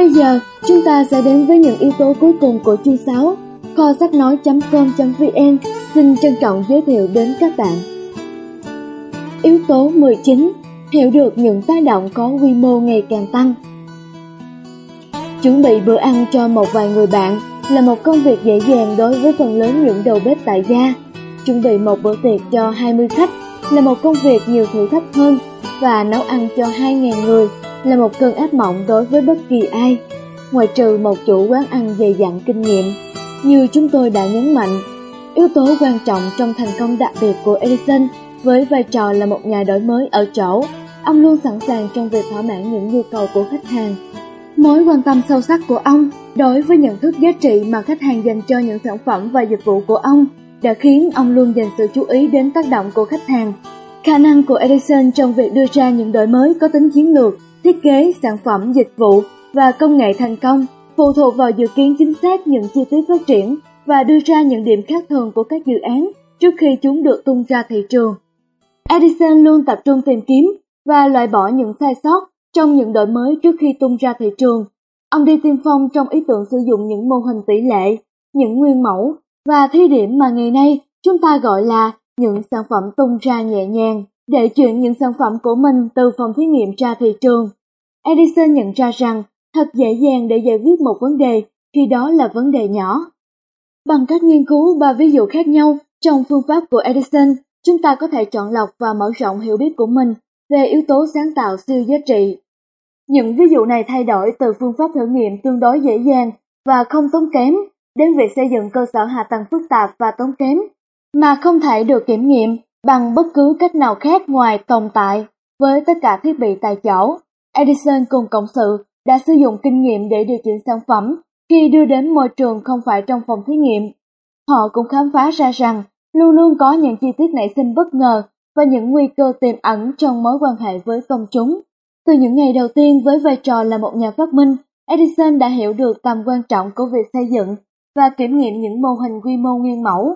Bây giờ, chúng ta sẽ đến với những yếu tố cuối cùng của chương 6. Kho sách nói.com.vn xin trân trọng giới thiệu đến các bạn. Yếu tố 19. Hiểu được những tác động có quy mô ngày càng tăng. Chuẩn bị bữa ăn cho một vài người bạn là một công việc dễ dàng đối với phần lớn những đầu bếp tại gia. Chuẩn bị một bữa tiệc cho 20 khách là một công việc nhiều thử thách hơn và nấu ăn cho 2.000 người là một cơn ác mộng đối với bất kỳ ai, ngoại trừ một chủ quán ăn dày dặn kinh nghiệm. Như chúng tôi đã nhấn mạnh, yếu tố quan trọng trong thành công đặc biệt của Edison với vai trò là một nhà đổi mới ở chỗ, ông luôn sẵn sàng trong việc thỏa mãn những nhu cầu của khách hàng. Mối quan tâm sâu sắc của ông đối với nhận thức giá trị mà khách hàng dành cho những sản phẩm và dịch vụ của ông đã khiến ông luôn dành sự chú ý đến tác động của khách hàng. Khả năng của Edison trong việc đưa ra những đổi mới có tính chiến lược, thiết kế, sản phẩm, dịch vụ và công nghệ thành công phụ thuộc vào dự kiến chính xác những chi tiết phát triển và đưa ra những điểm khác thường của các dự án trước khi chúng được tung ra thị trường. Edison luôn tập trung tìm kiếm và loại bỏ những sai sót trong những đổi mới trước khi tung ra thị trường. Ông đi tiên phong trong ý tưởng sử dụng những mô hình tỷ lệ, những nguyên mẫu và thí điểm mà ngày nay chúng ta gọi là những sản phẩm tung ra nhẹ nhàng để chuyển những sản phẩm của mình từ phòng thí nghiệm ra thị trường. Edison nhận ra rằng thật dễ dàng để giải quyết một vấn đề khi đó là vấn đề nhỏ. Bằng cách nghiên cứu ba ví dụ khác nhau trong phương pháp của Edison, chúng ta có thể chọn lọc và mở rộng hiểu biết của mình về yếu tố sáng tạo siêu giá trị. Những ví dụ này thay đổi từ phương pháp thử nghiệm tương đối dễ dàng và không tốn kém đến việc xây dựng cơ sở hạ tầng phức tạp và tốn kém, mà không thể được kiểm nghiệm bằng bất cứ cách nào khác ngoài tồn tại với tất cả thiết bị tại chỗ. Edison cùng cộng sự đã sử dụng kinh nghiệm để điều chỉnh sản phẩm khi đưa đến môi trường không phải trong phòng thí nghiệm. Họ cũng khám phá ra rằng luôn luôn có những chi tiết nảy sinh bất ngờ và những nguy cơ tiềm ẩn trong mối quan hệ với công chúng. Từ những ngày đầu tiên với vai trò là một nhà phát minh, Edison đã hiểu được tầm quan trọng của việc xây dựng và kiểm nghiệm những mô hình quy mô nguyên mẫu.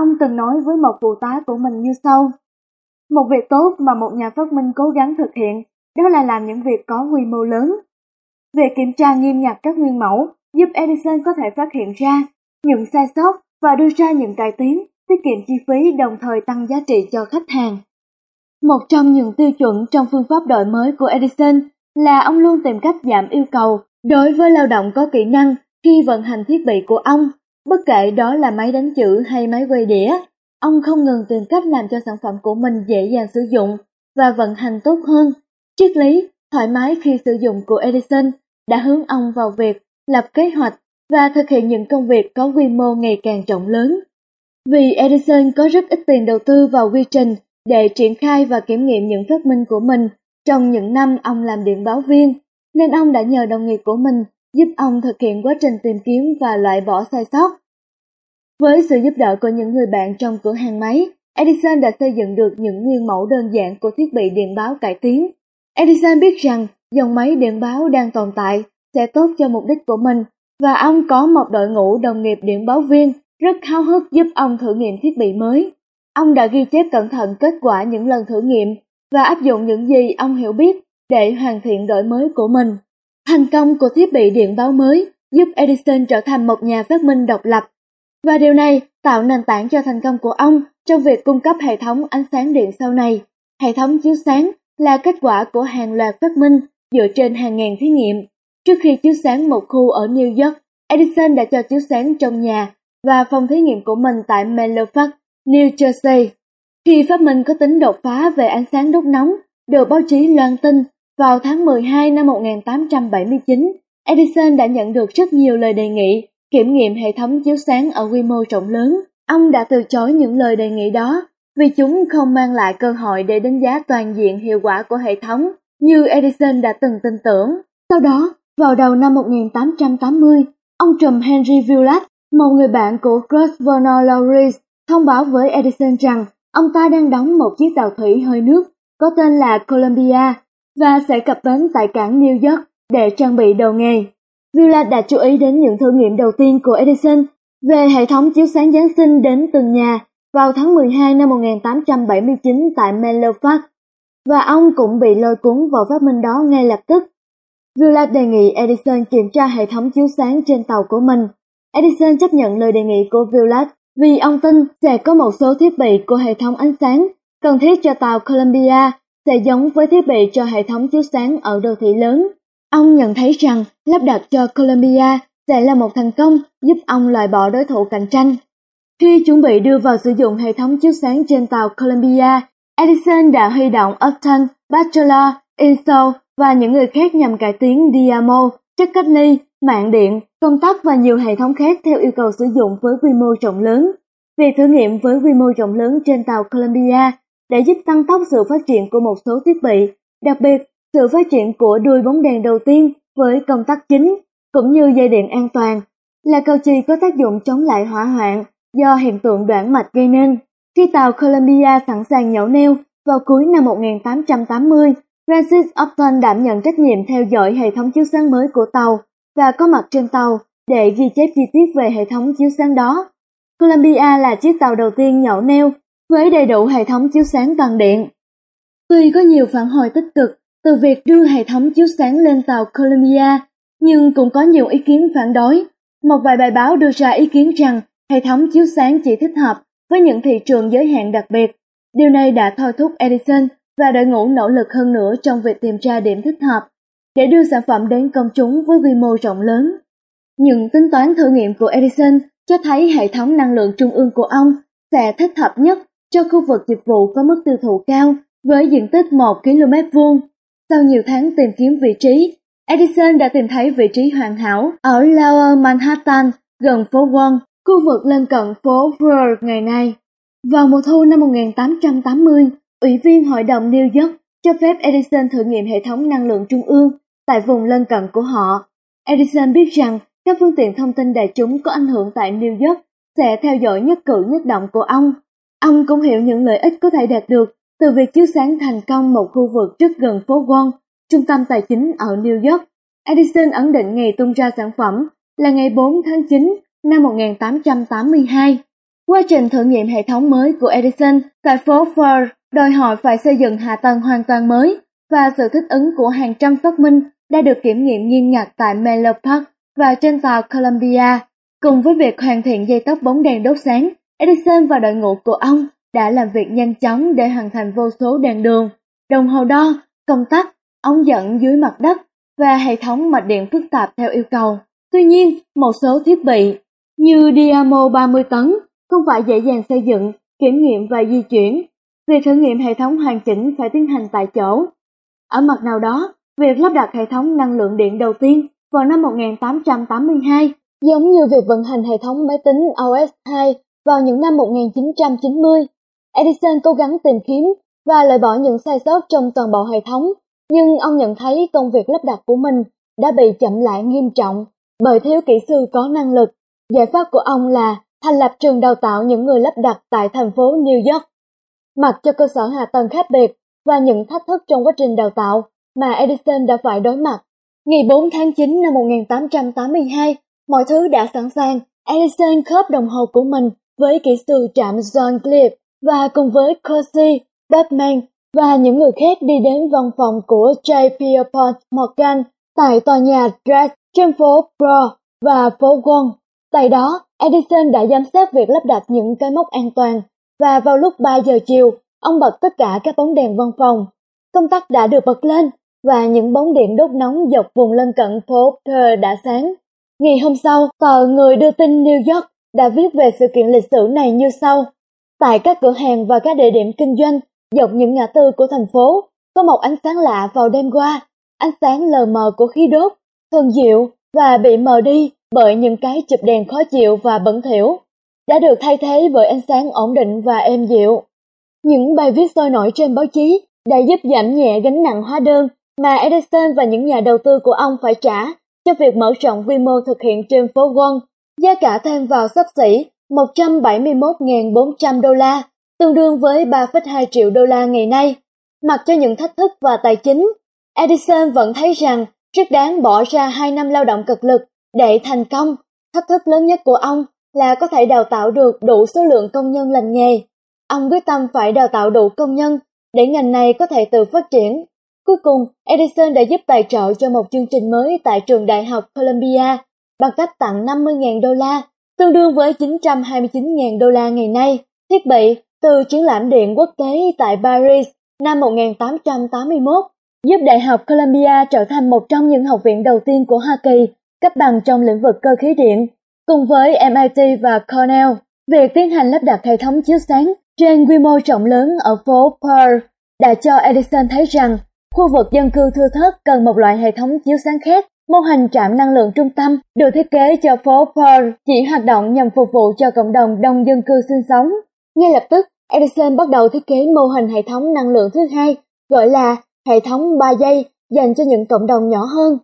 Ông từng nói với một phụ tá của mình như sau. Một việc tốt mà một nhà phát minh cố gắng thực hiện đó là làm những việc có quy mô lớn. Việc kiểm tra nghiêm ngặt các nguyên mẫu giúp Edison có thể phát hiện ra những sai sót và đưa ra những cải tiến, tiết kiệm chi phí đồng thời tăng giá trị cho khách hàng. Một trong những tiêu chuẩn trong phương pháp đổi mới của Edison là ông luôn tìm cách giảm yêu cầu đối với lao động có kỹ năng khi vận hành thiết bị của ông, bất kể đó là máy đánh chữ hay máy quay đĩa. Ông không ngừng tìm cách làm cho sản phẩm của mình dễ dàng sử dụng và vận hành tốt hơn. Triết lý thoải mái khi sử dụng của Edison đã hướng ông vào việc lập kế hoạch và thực hiện những công việc có quy mô ngày càng rộng lớn. Vì Edison có rất ít tiền đầu tư vào quy trình để triển khai và kiểm nghiệm những phát minh của mình trong những năm ông làm điện báo viên, nên ông đã nhờ đồng nghiệp của mình giúp ông thực hiện quá trình tìm kiếm và loại bỏ sai sót. Với sự giúp đỡ của những người bạn trong cửa hàng máy, Edison đã xây dựng được những nguyên mẫu đơn giản của thiết bị điện báo cải tiến. Edison biết rằng dòng máy điện báo đang tồn tại sẽ tốt cho mục đích của mình và ông có một đội ngũ đồng nghiệp điện báo viên rất háo hức giúp ông thử nghiệm thiết bị mới. Ông đã ghi chép cẩn thận kết quả những lần thử nghiệm và áp dụng những gì ông hiểu biết để hoàn thiện đổi mới của mình. Thành công của thiết bị điện báo mới giúp Edison trở thành một nhà phát minh độc lập và điều này tạo nền tảng cho thành công của ông trong việc cung cấp hệ thống ánh sáng điện sau này. Hệ thống chiếu sáng là kết quả của hàng loạt phát minh dựa trên hàng ngàn thí nghiệm. Trước khi chiếu sáng một khu ở New York, Edison đã cho chiếu sáng trong nhà và phòng thí nghiệm của mình tại Menlo Park, New Jersey. Khi phát minh có tính đột phá về ánh sáng đốt nóng, được báo chí loan tin vào tháng 12 năm 1879, Edison đã nhận được rất nhiều lời đề nghị kiểm nghiệm hệ thống chiếu sáng ở quy mô rộng lớn. Ông đã từ chối những lời đề nghị đó vì chúng không mang lại cơ hội để đánh giá toàn diện hiệu quả của hệ thống như Edison đã từng tin tưởng. Sau đó, vào đầu năm 1880, ông trùm Henry Villard, một người bạn của Grosvenor Lawrence, thông báo với Edison rằng ông ta đang đóng một chiếc tàu thủy hơi nước có tên là Columbia và sẽ cập bến tại cảng New York để trang bị đầu nghề. Villa đã chú ý đến những thử nghiệm đầu tiên của Edison về hệ thống chiếu sáng Giáng sinh đến từng nhà vào tháng 12 năm 1879 tại Menlo Park, và ông cũng bị lôi cuốn vào phát minh đó ngay lập tức. Villa đề nghị Edison kiểm tra hệ thống chiếu sáng trên tàu của mình. Edison chấp nhận lời đề nghị của Villa vì ông tin sẽ có một số thiết bị của hệ thống ánh sáng cần thiết cho tàu Columbia sẽ giống với thiết bị cho hệ thống chiếu sáng ở đô thị lớn. Ông nhận thấy rằng lắp đặt cho Columbia sẽ là một thành công giúp ông loại bỏ đối thủ cạnh tranh. Khi chuẩn bị đưa vào sử dụng hệ thống chiếu sáng trên tàu Columbia, Edison đã huy động Upton, Batchelor, Insull và những người khác nhằm cải tiến diamo, chất cách ly, mạng điện, công tắc và nhiều hệ thống khác theo yêu cầu sử dụng với quy mô rộng lớn. Việc thử nghiệm với quy mô rộng lớn trên tàu Columbia đã giúp tăng tốc sự phát triển của một số thiết bị, đặc biệt sự phát triển của đuôi bóng đèn đầu tiên với công tắc chính, cũng như dây điện an toàn, là cầu chì có tác dụng chống lại hỏa hoạn do hiện tượng đoạn mạch gây nên. Khi tàu Columbia sẵn sàng nhổ neo vào cuối năm 1880, Francis Upton đảm nhận trách nhiệm theo dõi hệ thống chiếu sáng mới của tàu và có mặt trên tàu để ghi chép chi tiết về hệ thống chiếu sáng đó. Columbia là chiếc tàu đầu tiên nhổ neo với đầy đủ hệ thống chiếu sáng toàn điện. Tuy có nhiều phản hồi tích cực từ việc đưa hệ thống chiếu sáng lên tàu Columbia, nhưng cũng có nhiều ý kiến phản đối. Một vài bài báo đưa ra ý kiến rằng hệ thống chiếu sáng chỉ thích hợp với những thị trường giới hạn đặc biệt. Điều này đã thôi thúc Edison và đội ngũ nỗ lực hơn nữa trong việc tìm ra điểm thích hợp để đưa sản phẩm đến công chúng với quy mô rộng lớn. Những tính toán thử nghiệm của Edison cho thấy hệ thống năng lượng trung ương của ông sẽ thích hợp nhất cho khu vực dịch vụ có mức tiêu thụ cao với diện tích 1 km vuông. Sau nhiều tháng tìm kiếm vị trí, Edison đã tìm thấy vị trí hoàn hảo ở Lower Manhattan, gần phố Wall, khu vực lân cận phố Brewer ngày nay. Vào mùa thu năm 1880, Ủy viên Hội đồng New York cho phép Edison thử nghiệm hệ thống năng lượng trung ương tại vùng lân cận của họ. Edison biết rằng các phương tiện thông tin đại chúng có ảnh hưởng tại New York sẽ theo dõi nhất cử nhất động của ông. Ông cũng hiểu những lợi ích có thể đạt được từ việc chiếu sáng thành công một khu vực rất gần phố Wall, trung tâm tài chính ở New York. Edison ấn định ngày tung ra sản phẩm là ngày 4 tháng 9 năm 1882. Quá trình thử nghiệm hệ thống mới của Edison tại phố Ford đòi hỏi phải xây dựng hạ tầng hoàn toàn mới và sự thích ứng của hàng trăm phát minh đã được kiểm nghiệm nghiêm ngặt tại Menlo Park và trên tàu Columbia. Cùng với việc hoàn thiện dây tóc bóng đèn đốt sáng, Edison và đội ngũ của ông đã làm việc nhanh chóng để hoàn thành vô số đèn đường, đồng hồ đo, công tắc, ống dẫn dưới mặt đất và hệ thống mạch điện phức tạp theo yêu cầu. Tuy nhiên, một số thiết bị như Dynamo 30 tấn không phải dễ dàng xây dựng, kiểm nghiệm và di chuyển. Việc thử nghiệm hệ thống hoàn chỉnh phải tiến hành tại chỗ. Ở mặt nào đó, việc lắp đặt hệ thống năng lượng điện đầu tiên vào năm 1882 giống như việc vận hành hệ thống máy tính OS2 vào những năm 1990. Edison cố gắng tìm kiếm và loại bỏ những sai sót trong toàn bộ hệ thống, nhưng ông nhận thấy công việc lắp đặt của mình đã bị chậm lại nghiêm trọng bởi thiếu kỹ sư có năng lực. Giải pháp của ông là thành lập trường đào tạo những người lắp đặt tại thành phố New York. Mặc cho cơ sở hạ tầng khác biệt và những thách thức trong quá trình đào tạo mà Edison đã phải đối mặt. Ngày 4 tháng 9 năm 1882, mọi thứ đã sẵn sàng. Edison khớp đồng hồ của mình với kỹ sư trạm John Cliff và cùng với Corsi, Batman và những người khác đi đến văn phòng của J. Pierpont Morgan tại tòa nhà Dress trên phố Broad và phố Wall. Tại đó, Edison đã giám sát việc lắp đặt những cái móc an toàn và vào lúc 3 giờ chiều, ông bật tất cả các bóng đèn văn phòng. Công tắc đã được bật lên và những bóng điện đốt nóng dọc vùng lân cận phố Pearl đã sáng. Ngày hôm sau, tờ Người đưa tin New York đã viết về sự kiện lịch sử này như sau. Tại các cửa hàng và các địa điểm kinh doanh dọc những ngã tư của thành phố, có một ánh sáng lạ vào đêm qua, ánh sáng lờ mờ của khí đốt, thuần diệu và bị mờ đi bởi những cái chụp đèn khó chịu và bẩn thỉu, đã được thay thế bởi ánh sáng ổn định và êm dịu. Những bài viết sôi nổi trên báo chí đã giúp giảm nhẹ gánh nặng hóa đơn mà Edison và những nhà đầu tư của ông phải trả cho việc mở rộng quy mô thực hiện trên phố Wall. Giá cả thêm vào sắp xỉ 171.400 đô la, tương đương với 3,2 triệu đô la ngày nay. Mặc cho những thách thức và tài chính, Edison vẫn thấy rằng rất đáng bỏ ra 2 năm lao động cực lực để thành công. Thách thức lớn nhất của ông là có thể đào tạo được đủ số lượng công nhân lành nghề. Ông quyết tâm phải đào tạo đủ công nhân để ngành này có thể tự phát triển Cuối cùng, Edison đã giúp tài trợ cho một chương trình mới tại trường đại học Columbia bằng cách tặng 50.000 đô la, tương đương với 929.000 đô la ngày nay, thiết bị từ triển lãm điện quốc tế tại Paris năm 1881, giúp Đại học Columbia trở thành một trong những học viện đầu tiên của Hoa Kỳ cấp bằng trong lĩnh vực cơ khí điện. Cùng với MIT và Cornell, việc tiến hành lắp đặt hệ thống chiếu sáng trên quy mô rộng lớn ở phố Pearl đã cho Edison thấy rằng khu vực dân cư thưa thớt cần một loại hệ thống chiếu sáng khác. Mô hình trạm năng lượng trung tâm được thiết kế cho phố Pearl chỉ hoạt động nhằm phục vụ cho cộng đồng đông dân cư sinh sống. Ngay lập tức, Edison bắt đầu thiết kế mô hình hệ thống năng lượng thứ hai, gọi là hệ thống 3 giây dành cho những cộng đồng nhỏ hơn.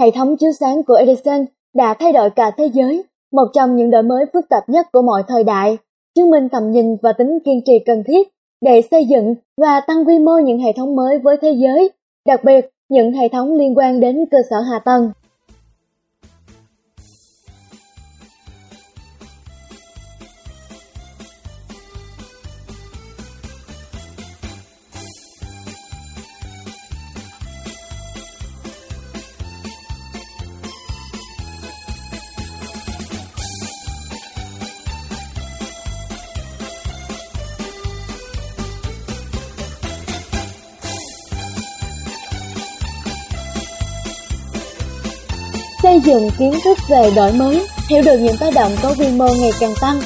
Hệ thống chiếu sáng của Edison đã thay đổi cả thế giới, một trong những đổi mới phức tạp nhất của mọi thời đại, chứng minh tầm nhìn và tính kiên trì cần thiết để xây dựng và tăng quy mô những hệ thống mới với thế giới, đặc biệt những hệ thống liên quan đến cơ sở hạ tầng. Xây dựng kiến thức về đổi mới, hiểu được những tác động có quy mô ngày càng tăng.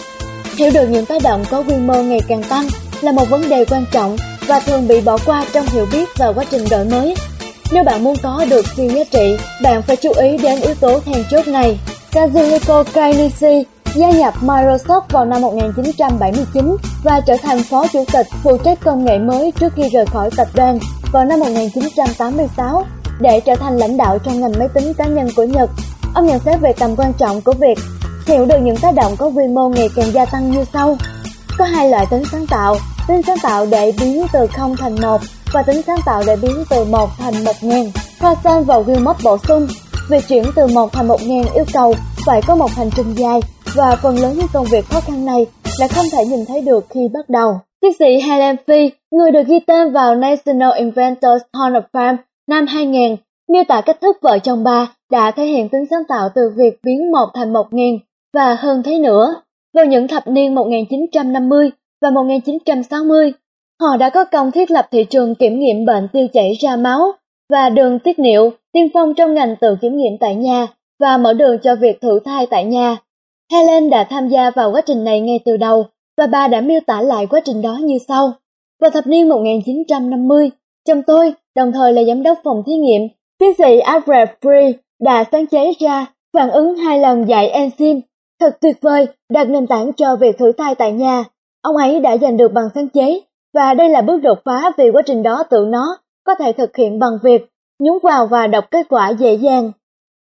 Hiểu được những tác động có quy mô ngày càng tăng là một vấn đề quan trọng và thường bị bỏ qua trong hiểu biết và quá trình đổi mới. Nếu bạn muốn có được siêu giá trị, bạn phải chú ý đến yếu tố then chốt này. Kazuhiko Kainishi gia nhập Microsoft vào năm 1979 và trở thành phó chủ tịch phụ trách công nghệ mới trước khi rời khỏi tập đoàn vào năm 1986 để trở thành lãnh đạo trong ngành máy tính cá nhân của Nhật. Ông nhận xét về tầm quan trọng của việc hiểu được những tác động có quy mô ngày càng gia tăng như sau. Có hai loại tính sáng tạo, tính sáng tạo để biến từ 0 thành 1 và tính sáng tạo để biến từ 1 thành 1000. Carson và Wilmot bổ sung, việc chuyển từ 1 thành 1000 yêu cầu phải có một hành trình dài và phần lớn những công việc khó khăn này là không thể nhìn thấy được khi bắt đầu. Tiến sĩ Helen Fee, người được ghi tên vào National Inventors Hall of Fame Năm 2000, miêu tả cách thức vợ chồng bà đã thể hiện tính sáng tạo từ việc biến một thành một nghìn và hơn thế nữa. Vào những thập niên 1950 và 1960, họ đã có công thiết lập thị trường kiểm nghiệm bệnh tiêu chảy ra máu và đường tiết niệu, tiên phong trong ngành tự kiểm nghiệm tại nhà và mở đường cho việc thử thai tại nhà. Helen đã tham gia vào quá trình này ngay từ đầu và bà đã miêu tả lại quá trình đó như sau. Vào thập niên 1950, chồng tôi đồng thời là giám đốc phòng thí nghiệm, tiến sĩ Alfred Free đã sáng chế ra phản ứng hai lần dạy enzyme. Thật tuyệt vời, đặt nền tảng cho việc thử thai tại nhà. Ông ấy đã giành được bằng sáng chế, và đây là bước đột phá vì quá trình đó tự nó có thể thực hiện bằng việc nhúng vào và đọc kết quả dễ dàng.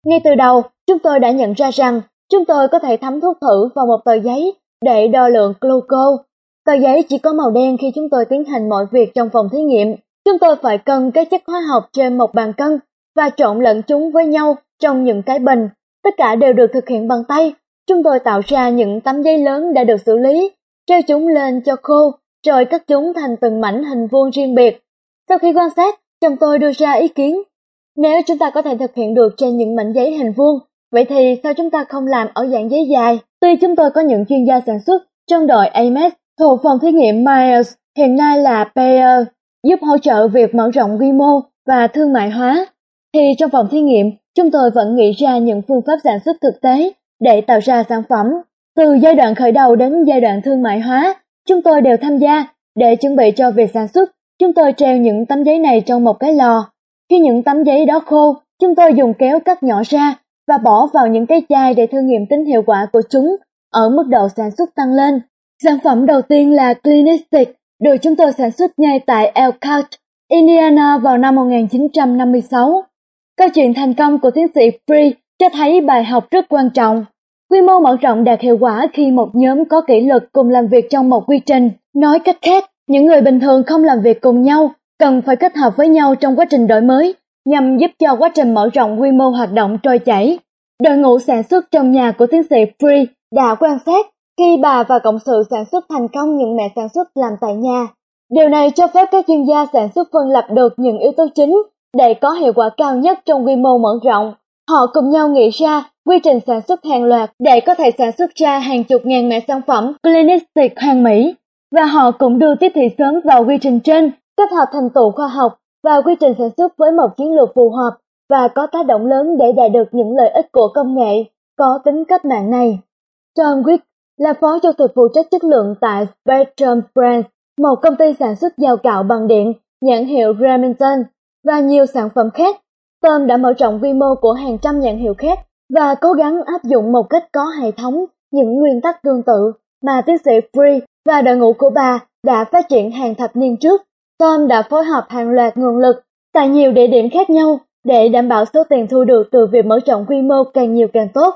Ngay từ đầu, chúng tôi đã nhận ra rằng chúng tôi có thể thấm thuốc thử vào một tờ giấy để đo lượng glucose. Tờ giấy chỉ có màu đen khi chúng tôi tiến hành mọi việc trong phòng thí nghiệm. Chúng tôi phải cân các chất hóa học trên một bàn cân và trộn lẫn chúng với nhau trong những cái bình. Tất cả đều được thực hiện bằng tay. Chúng tôi tạo ra những tấm giấy lớn đã được xử lý, treo chúng lên cho khô, rồi cắt chúng thành từng mảnh hình vuông riêng biệt. Sau khi quan sát, chồng tôi đưa ra ý kiến. Nếu chúng ta có thể thực hiện được trên những mảnh giấy hình vuông, vậy thì sao chúng ta không làm ở dạng giấy dài? Tuy chúng tôi có những chuyên gia sản xuất trong đội AMS thuộc phòng thí nghiệm Myers, hiện nay là Bayer, giúp hỗ trợ việc mở rộng quy mô và thương mại hóa, thì trong phòng thí nghiệm, chúng tôi vẫn nghĩ ra những phương pháp sản xuất thực tế để tạo ra sản phẩm. Từ giai đoạn khởi đầu đến giai đoạn thương mại hóa, chúng tôi đều tham gia để chuẩn bị cho việc sản xuất. Chúng tôi treo những tấm giấy này trong một cái lò. Khi những tấm giấy đó khô, chúng tôi dùng kéo cắt nhỏ ra và bỏ vào những cái chai để thử nghiệm tính hiệu quả của chúng ở mức độ sản xuất tăng lên. Sản phẩm đầu tiên là Clinistic, được chúng tôi sản xuất ngay tại Elkhart, Indiana vào năm 1956. Câu chuyện thành công của tiến sĩ Free cho thấy bài học rất quan trọng. Quy mô mở rộng đạt hiệu quả khi một nhóm có kỷ luật cùng làm việc trong một quy trình. Nói cách khác, những người bình thường không làm việc cùng nhau, cần phải kết hợp với nhau trong quá trình đổi mới, nhằm giúp cho quá trình mở rộng quy mô hoạt động trôi chảy. Đội ngũ sản xuất trong nhà của tiến sĩ Free đã quan sát khi bà và cộng sự sản xuất thành công những mẹ sản xuất làm tại nhà. Điều này cho phép các chuyên gia sản xuất phân lập được những yếu tố chính để có hiệu quả cao nhất trong quy mô mở rộng. Họ cùng nhau nghĩ ra quy trình sản xuất hàng loạt để có thể sản xuất ra hàng chục ngàn mẻ sản phẩm clinistic hàng Mỹ. Và họ cũng đưa tiếp thị sớm vào quy trình trên, kết hợp thành tựu khoa học và quy trình sản xuất với một chiến lược phù hợp và có tác động lớn để đạt được những lợi ích của công nghệ có tính cách mạng này. John Wick là phó chủ tịch phụ trách chất lượng tại Spectrum Brands, một công ty sản xuất dao cạo bằng điện, nhãn hiệu Remington và nhiều sản phẩm khác. Tom đã mở rộng quy mô của hàng trăm nhãn hiệu khác và cố gắng áp dụng một cách có hệ thống những nguyên tắc tương tự mà tiến sĩ Free và đội ngũ của bà đã phát triển hàng thập niên trước. Tom đã phối hợp hàng loạt nguồn lực tại nhiều địa điểm khác nhau để đảm bảo số tiền thu được từ việc mở rộng quy mô càng nhiều càng tốt.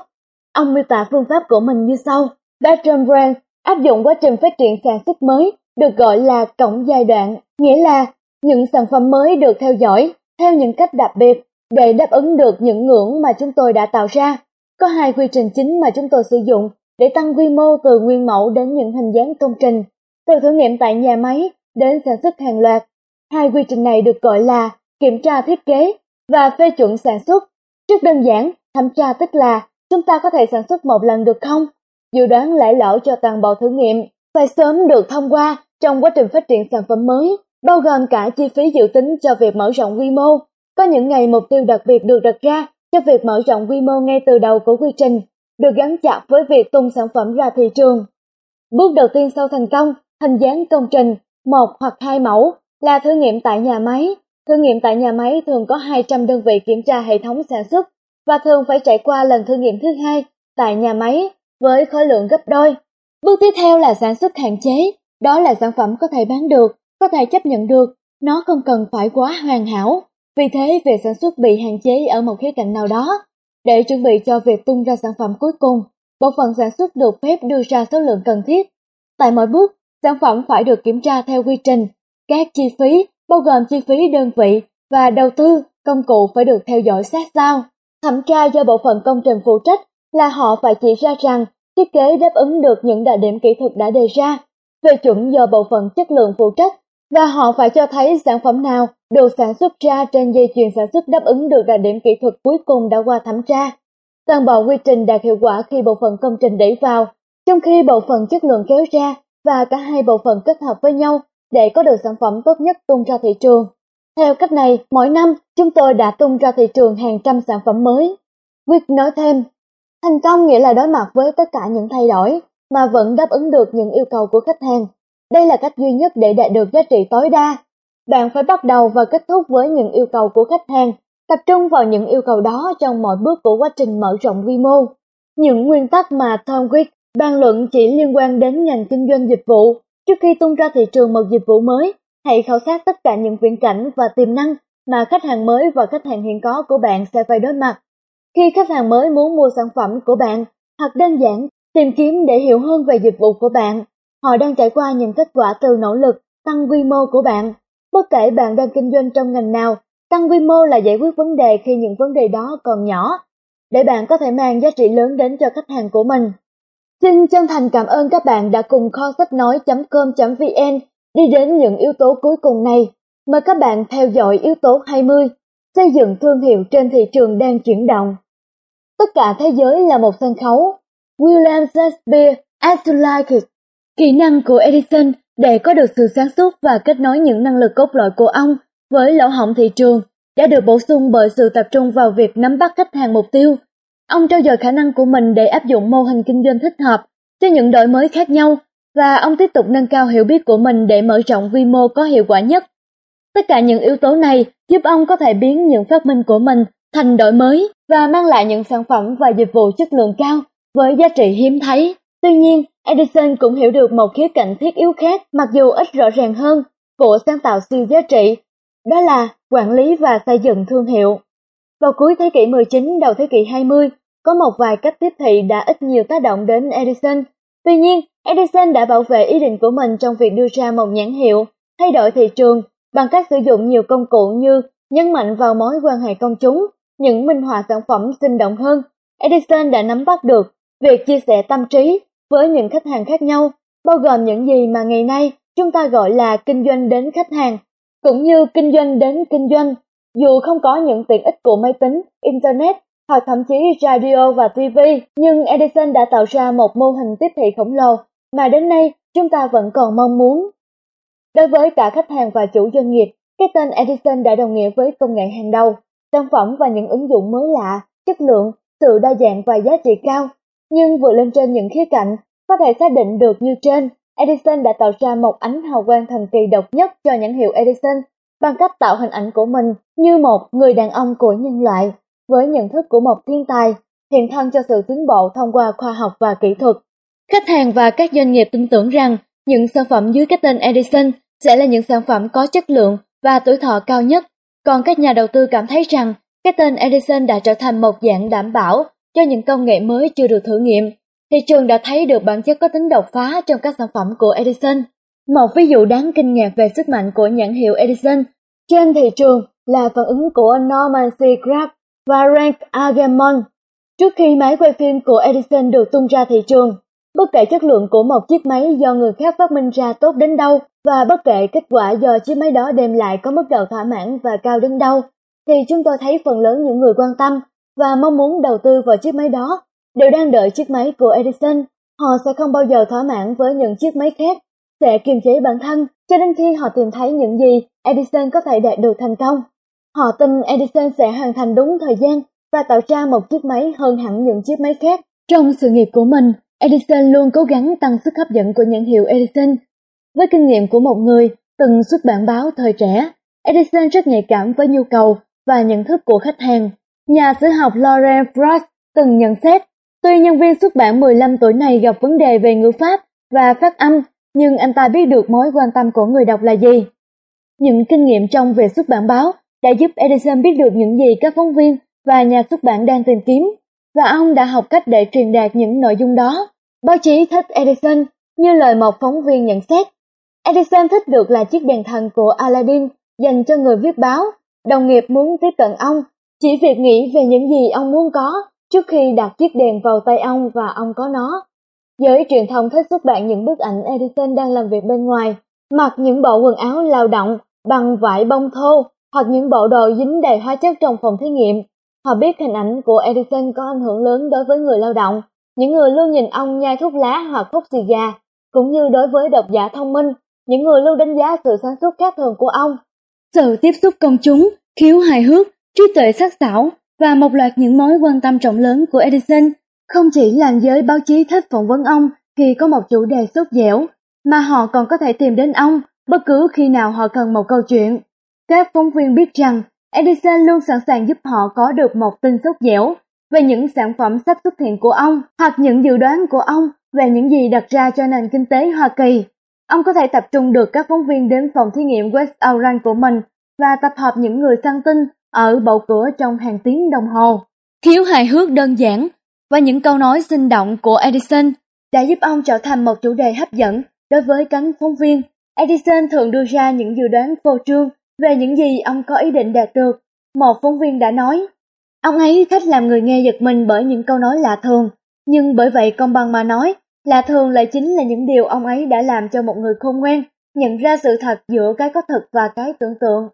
Ông miêu tả phương pháp của mình như sau. Bertrand Brands áp dụng quá trình phát triển sản xuất mới được gọi là cổng giai đoạn, nghĩa là những sản phẩm mới được theo dõi theo những cách đặc biệt để đáp ứng được những ngưỡng mà chúng tôi đã tạo ra. Có hai quy trình chính mà chúng tôi sử dụng để tăng quy mô từ nguyên mẫu đến những hình dáng công trình, từ thử nghiệm tại nhà máy đến sản xuất hàng loạt. Hai quy trình này được gọi là kiểm tra thiết kế và phê chuẩn sản xuất. Rất đơn giản, thẩm tra tức là chúng ta có thể sản xuất một lần được không? Dự đoán lãi lỗ cho toàn bộ thử nghiệm phải sớm được thông qua trong quá trình phát triển sản phẩm mới, bao gồm cả chi phí dự tính cho việc mở rộng quy mô. Có những ngày mục tiêu đặc biệt được đặt ra cho việc mở rộng quy mô ngay từ đầu của quy trình, được gắn chặt với việc tung sản phẩm ra thị trường. Bước đầu tiên sau thành công, hình dáng công trình, một hoặc hai mẫu là thử nghiệm tại nhà máy. Thử nghiệm tại nhà máy thường có 200 đơn vị kiểm tra hệ thống sản xuất và thường phải trải qua lần thử nghiệm thứ hai tại nhà máy với khối lượng gấp đôi. Bước tiếp theo là sản xuất hạn chế, đó là sản phẩm có thể bán được, có thể chấp nhận được, nó không cần phải quá hoàn hảo. Vì thế việc sản xuất bị hạn chế ở một khía cạnh nào đó. Để chuẩn bị cho việc tung ra sản phẩm cuối cùng, bộ phận sản xuất được phép đưa ra số lượng cần thiết. Tại mỗi bước, sản phẩm phải được kiểm tra theo quy trình. Các chi phí, bao gồm chi phí đơn vị và đầu tư, công cụ phải được theo dõi sát sao. Thẩm tra do bộ phận công trình phụ trách là họ phải chỉ ra rằng thiết kế đáp ứng được những đặc điểm kỹ thuật đã đề ra, về chuẩn do bộ phận chất lượng phụ trách và họ phải cho thấy sản phẩm nào được sản xuất ra trên dây chuyền sản xuất đáp ứng được đặc điểm kỹ thuật cuối cùng đã qua thẩm tra. Toàn bộ quy trình đạt hiệu quả khi bộ phận công trình đẩy vào, trong khi bộ phận chất lượng kéo ra và cả hai bộ phận kết hợp với nhau để có được sản phẩm tốt nhất tung ra thị trường. Theo cách này, mỗi năm chúng tôi đã tung ra thị trường hàng trăm sản phẩm mới. quyết nói thêm, thành công nghĩa là đối mặt với tất cả những thay đổi mà vẫn đáp ứng được những yêu cầu của khách hàng. Đây là cách duy nhất để đạt được giá trị tối đa. Bạn phải bắt đầu và kết thúc với những yêu cầu của khách hàng, tập trung vào những yêu cầu đó trong mọi bước của quá trình mở rộng quy mô. Những nguyên tắc mà Tom Wick bàn luận chỉ liên quan đến ngành kinh doanh dịch vụ. Trước khi tung ra thị trường một dịch vụ mới, hãy khảo sát tất cả những viễn cảnh và tiềm năng mà khách hàng mới và khách hàng hiện có của bạn sẽ phải đối mặt. Khi khách hàng mới muốn mua sản phẩm của bạn, hoặc đơn giản tìm kiếm để hiểu hơn về dịch vụ của bạn, họ đang trải qua những kết quả từ nỗ lực tăng quy mô của bạn. Bất kể bạn đang kinh doanh trong ngành nào, tăng quy mô là giải quyết vấn đề khi những vấn đề đó còn nhỏ, để bạn có thể mang giá trị lớn đến cho khách hàng của mình. Xin chân thành cảm ơn các bạn đã cùng kho sách nói.com.vn đi đến những yếu tố cuối cùng này. Mời các bạn theo dõi yếu tố 20, xây dựng thương hiệu trên thị trường đang chuyển động. Tất cả thế giới là một sân khấu. William Shakespeare, As to Like It. Kỹ năng của Edison để có được sự sáng suốt và kết nối những năng lực cốt lõi của ông với lỗ hổng thị trường đã được bổ sung bởi sự tập trung vào việc nắm bắt khách hàng mục tiêu. Ông trao dồi khả năng của mình để áp dụng mô hình kinh doanh thích hợp cho những đổi mới khác nhau và ông tiếp tục nâng cao hiểu biết của mình để mở rộng quy mô có hiệu quả nhất. Tất cả những yếu tố này giúp ông có thể biến những phát minh của mình thành đổi mới và mang lại những sản phẩm và dịch vụ chất lượng cao với giá trị hiếm thấy. Tuy nhiên, Edison cũng hiểu được một khía cạnh thiết yếu khác mặc dù ít rõ ràng hơn của sáng tạo siêu giá trị, đó là quản lý và xây dựng thương hiệu. Vào cuối thế kỷ 19, đầu thế kỷ 20, có một vài cách tiếp thị đã ít nhiều tác động đến Edison. Tuy nhiên, Edison đã bảo vệ ý định của mình trong việc đưa ra một nhãn hiệu, thay đổi thị trường bằng cách sử dụng nhiều công cụ như nhấn mạnh vào mối quan hệ công chúng, những minh họa sản phẩm sinh động hơn. Edison đã nắm bắt được việc chia sẻ tâm trí với những khách hàng khác nhau, bao gồm những gì mà ngày nay chúng ta gọi là kinh doanh đến khách hàng, cũng như kinh doanh đến kinh doanh. Dù không có những tiện ích của máy tính, Internet hoặc thậm chí radio và TV, nhưng Edison đã tạo ra một mô hình tiếp thị khổng lồ mà đến nay chúng ta vẫn còn mong muốn. Đối với cả khách hàng và chủ doanh nghiệp, cái tên Edison đã đồng nghĩa với công nghệ hàng đầu, sản phẩm và những ứng dụng mới lạ, chất lượng, sự đa dạng và giá trị cao. Nhưng vượt lên trên những khía cạnh, có thể xác định được như trên, Edison đã tạo ra một ánh hào quang thần kỳ độc nhất cho nhãn hiệu Edison bằng cách tạo hình ảnh của mình như một người đàn ông của nhân loại, với nhận thức của một thiên tài, hiện thân cho sự tiến bộ thông qua khoa học và kỹ thuật. Khách hàng và các doanh nghiệp tin tưởng rằng những sản phẩm dưới cái tên Edison sẽ là những sản phẩm có chất lượng và tuổi thọ cao nhất, còn các nhà đầu tư cảm thấy rằng cái tên Edison đã trở thành một dạng đảm bảo cho những công nghệ mới chưa được thử nghiệm. Thị trường đã thấy được bản chất có tính đột phá trong các sản phẩm của Edison. Một ví dụ đáng kinh ngạc về sức mạnh của nhãn hiệu Edison trên thị trường là phản ứng của Norman C. Clark và Frank Agamon trước khi máy quay phim của Edison được tung ra thị trường. Bất kể chất lượng của một chiếc máy do người khác phát minh ra tốt đến đâu và bất kể kết quả do chiếc máy đó đem lại có mức độ thỏa mãn và cao đến đâu, thì chúng tôi thấy phần lớn những người quan tâm và mong muốn đầu tư vào chiếc máy đó đều đang đợi chiếc máy của Edison. Họ sẽ không bao giờ thỏa mãn với những chiếc máy khác, sẽ kiềm chế bản thân cho đến khi họ tìm thấy những gì Edison có thể đạt được thành công. Họ tin Edison sẽ hoàn thành đúng thời gian và tạo ra một chiếc máy hơn hẳn những chiếc máy khác. Trong sự nghiệp của mình, Edison luôn cố gắng tăng sức hấp dẫn của nhãn hiệu Edison. Với kinh nghiệm của một người từng xuất bản báo thời trẻ, Edison rất nhạy cảm với nhu cầu và nhận thức của khách hàng. Nhà sử học Lauren Frost từng nhận xét, tuy nhân viên xuất bản 15 tuổi này gặp vấn đề về ngữ pháp và phát âm, nhưng anh ta biết được mối quan tâm của người đọc là gì. Những kinh nghiệm trong về xuất bản báo đã giúp Edison biết được những gì các phóng viên và nhà xuất bản đang tìm kiếm, và ông đã học cách để truyền đạt những nội dung đó. Báo chí thích Edison như lời một phóng viên nhận xét. Edison thích được là chiếc đèn thần của Aladdin dành cho người viết báo. Đồng nghiệp muốn tiếp cận ông, chỉ việc nghĩ về những gì ông muốn có trước khi đặt chiếc đèn vào tay ông và ông có nó. Giới truyền thông thích xuất bản những bức ảnh Edison đang làm việc bên ngoài, mặc những bộ quần áo lao động bằng vải bông thô hoặc những bộ đồ dính đầy hóa chất trong phòng thí nghiệm. Họ biết hình ảnh của Edison có ảnh hưởng lớn đối với người lao động, những người luôn nhìn ông nhai thuốc lá hoặc hút xì gà, cũng như đối với độc giả thông minh, những người luôn đánh giá sự sáng suốt khác thường của ông. Sự tiếp xúc công chúng, khiếu hài hước, trí tuệ sắc sảo và một loạt những mối quan tâm trọng lớn của Edison không chỉ làm giới báo chí thích phỏng vấn ông khi có một chủ đề sốt dẻo, mà họ còn có thể tìm đến ông bất cứ khi nào họ cần một câu chuyện. Các phóng viên biết rằng Edison luôn sẵn sàng giúp họ có được một tin sốt dẻo về những sản phẩm sắp xuất hiện của ông hoặc những dự đoán của ông về những gì đặt ra cho nền kinh tế Hoa Kỳ. Ông có thể tập trung được các phóng viên đến phòng thí nghiệm West Orange của mình và tập hợp những người săn tin ở bầu cửa trong hàng tiếng đồng hồ. Khiếu hài hước đơn giản và những câu nói sinh động của Edison đã giúp ông trở thành một chủ đề hấp dẫn đối với cánh phóng viên. Edison thường đưa ra những dự đoán phô trương về những gì ông có ý định đạt được. Một phóng viên đã nói, ông ấy thích làm người nghe giật mình bởi những câu nói lạ thường, nhưng bởi vậy công bằng mà nói, lạ thường lại chính là những điều ông ấy đã làm cho một người khôn ngoan, nhận ra sự thật giữa cái có thực và cái tưởng tượng.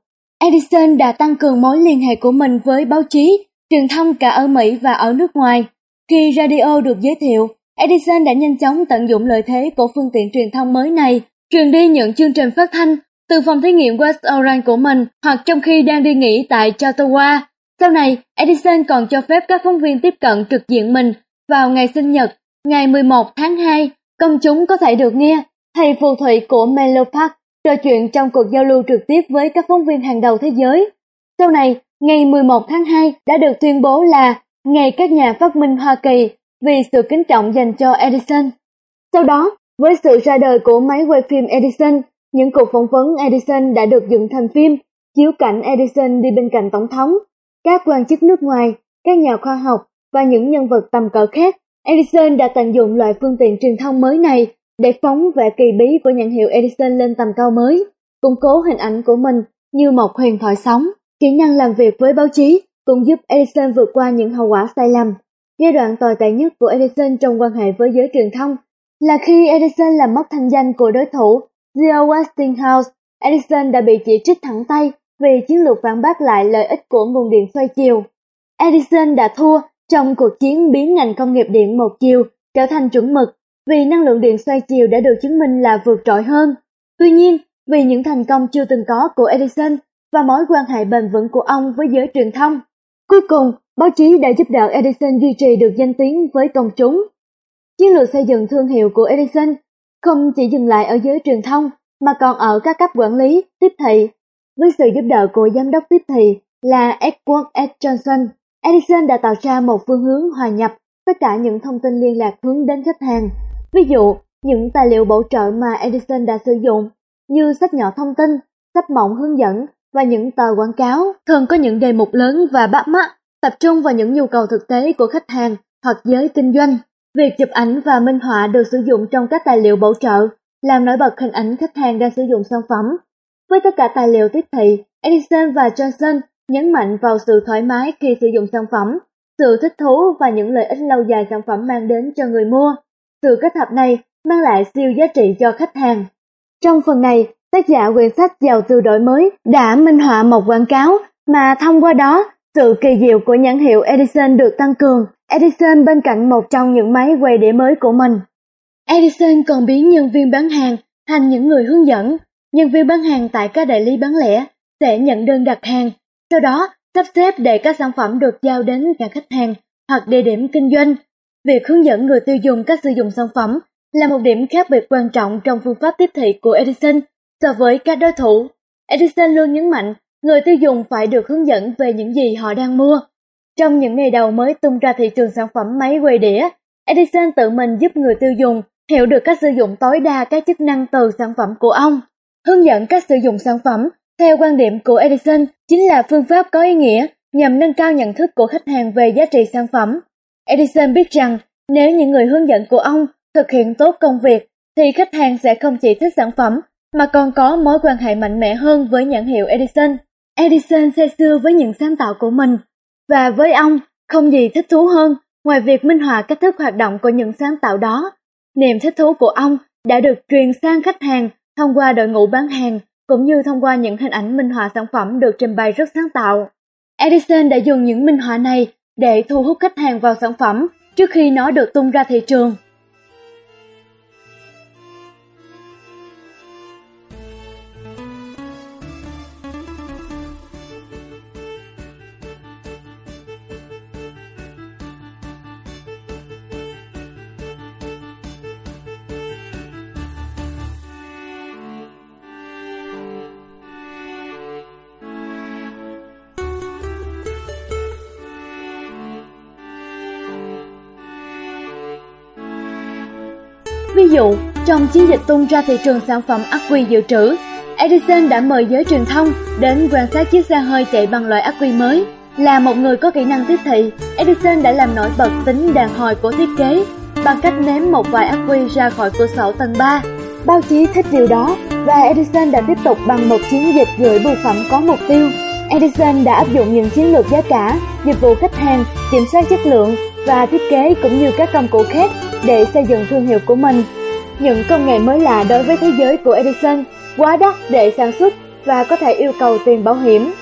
Edison đã tăng cường mối liên hệ của mình với báo chí, truyền thông cả ở Mỹ và ở nước ngoài. Khi radio được giới thiệu, Edison đã nhanh chóng tận dụng lợi thế của phương tiện truyền thông mới này, truyền đi những chương trình phát thanh từ phòng thí nghiệm West Orange của mình hoặc trong khi đang đi nghỉ tại Chautauqua. Sau này, Edison còn cho phép các phóng viên tiếp cận trực diện mình vào ngày sinh nhật, ngày 11 tháng 2, công chúng có thể được nghe thầy phù thủy của Menlo Park trò chuyện trong cuộc giao lưu trực tiếp với các phóng viên hàng đầu thế giới. Sau này, ngày 11 tháng 2 đã được tuyên bố là Ngày các nhà phát minh Hoa Kỳ vì sự kính trọng dành cho Edison. Sau đó, với sự ra đời của máy quay phim Edison, những cuộc phỏng vấn Edison đã được dựng thành phim, chiếu cảnh Edison đi bên cạnh tổng thống, các quan chức nước ngoài, các nhà khoa học và những nhân vật tầm cỡ khác. Edison đã tận dụng loại phương tiện truyền thông mới này để phóng vẻ kỳ bí của nhãn hiệu Edison lên tầm cao mới, củng cố hình ảnh của mình như một huyền thoại sống. Kỹ năng làm việc với báo chí cũng giúp Edison vượt qua những hậu quả sai lầm. Giai đoạn tồi tệ nhất của Edison trong quan hệ với giới truyền thông là khi Edison làm mất thanh danh của đối thủ George Westinghouse. Edison đã bị chỉ trích thẳng tay vì chiến lược phản bác lại lợi ích của nguồn điện xoay chiều. Edison đã thua trong cuộc chiến biến ngành công nghiệp điện một chiều trở thành chuẩn mực vì năng lượng điện xoay chiều đã được chứng minh là vượt trội hơn. Tuy nhiên, vì những thành công chưa từng có của Edison và mối quan hệ bền vững của ông với giới truyền thông, cuối cùng báo chí đã giúp đỡ Edison duy trì được danh tiếng với công chúng. Chiến lược xây dựng thương hiệu của Edison không chỉ dừng lại ở giới truyền thông mà còn ở các cấp quản lý, tiếp thị. Với sự giúp đỡ của giám đốc tiếp thị là Edward S. Johnson, Edison đã tạo ra một phương hướng hòa nhập tất cả những thông tin liên lạc hướng đến khách hàng. Ví dụ, những tài liệu bổ trợ mà Edison đã sử dụng như sách nhỏ thông tin, sách mỏng hướng dẫn và những tờ quảng cáo thường có những đề mục lớn và bắt mắt, tập trung vào những nhu cầu thực tế của khách hàng hoặc giới kinh doanh. Việc chụp ảnh và minh họa được sử dụng trong các tài liệu bổ trợ, làm nổi bật hình ảnh khách hàng đang sử dụng sản phẩm. Với tất cả tài liệu tiếp thị, Edison và Johnson nhấn mạnh vào sự thoải mái khi sử dụng sản phẩm, sự thích thú và những lợi ích lâu dài sản phẩm mang đến cho người mua. Sự kết hợp này mang lại siêu giá trị cho khách hàng. Trong phần này, tác giả quyển sách giàu từ đổi mới đã minh họa một quảng cáo mà thông qua đó sự kỳ diệu của nhãn hiệu Edison được tăng cường. Edison bên cạnh một trong những máy quay đĩa mới của mình. Edison còn biến nhân viên bán hàng thành những người hướng dẫn. Nhân viên bán hàng tại các đại lý bán lẻ sẽ nhận đơn đặt hàng, sau đó sắp xếp để các sản phẩm được giao đến cả khách hàng hoặc địa điểm kinh doanh. Việc hướng dẫn người tiêu dùng cách sử dụng sản phẩm là một điểm khác biệt quan trọng trong phương pháp tiếp thị của Edison so với các đối thủ. Edison luôn nhấn mạnh người tiêu dùng phải được hướng dẫn về những gì họ đang mua. Trong những ngày đầu mới tung ra thị trường sản phẩm máy quay đĩa, Edison tự mình giúp người tiêu dùng hiểu được cách sử dụng tối đa các chức năng từ sản phẩm của ông. Hướng dẫn cách sử dụng sản phẩm, theo quan điểm của Edison, chính là phương pháp có ý nghĩa nhằm nâng cao nhận thức của khách hàng về giá trị sản phẩm. Edison biết rằng nếu những người hướng dẫn của ông thực hiện tốt công việc, thì khách hàng sẽ không chỉ thích sản phẩm mà còn có mối quan hệ mạnh mẽ hơn với nhãn hiệu Edison. Edison say sưa với những sáng tạo của mình, và với ông, không gì thích thú hơn ngoài việc minh họa cách thức hoạt động của những sáng tạo đó. Niềm thích thú của ông đã được truyền sang khách hàng thông qua đội ngũ bán hàng cũng như thông qua những hình ảnh minh họa sản phẩm được trình bày rất sáng tạo. Edison đã dùng những minh họa này để thu hút khách hàng vào sản phẩm trước khi nó được tung ra thị trường. Ví dụ, trong chiến dịch tung ra thị trường sản phẩm ắc quy dự trữ, Edison đã mời giới truyền thông đến quan sát chiếc xe hơi chạy bằng loại ắc quy mới. Là một người có kỹ năng tiếp thị, Edison đã làm nổi bật tính đàn hồi của thiết kế bằng cách ném một vài ắc quy ra khỏi cửa sổ tầng 3. Báo chí thích điều đó và Edison đã tiếp tục bằng một chiến dịch gửi bưu phẩm có mục tiêu. Edison đã áp dụng những chiến lược giá cả, dịch vụ khách hàng, kiểm soát chất lượng và thiết kế cũng như các công cụ khác để xây dựng thương hiệu của mình. Những công nghệ mới lạ đối với thế giới của Edison quá đắt để sản xuất và có thể yêu cầu tiền bảo hiểm.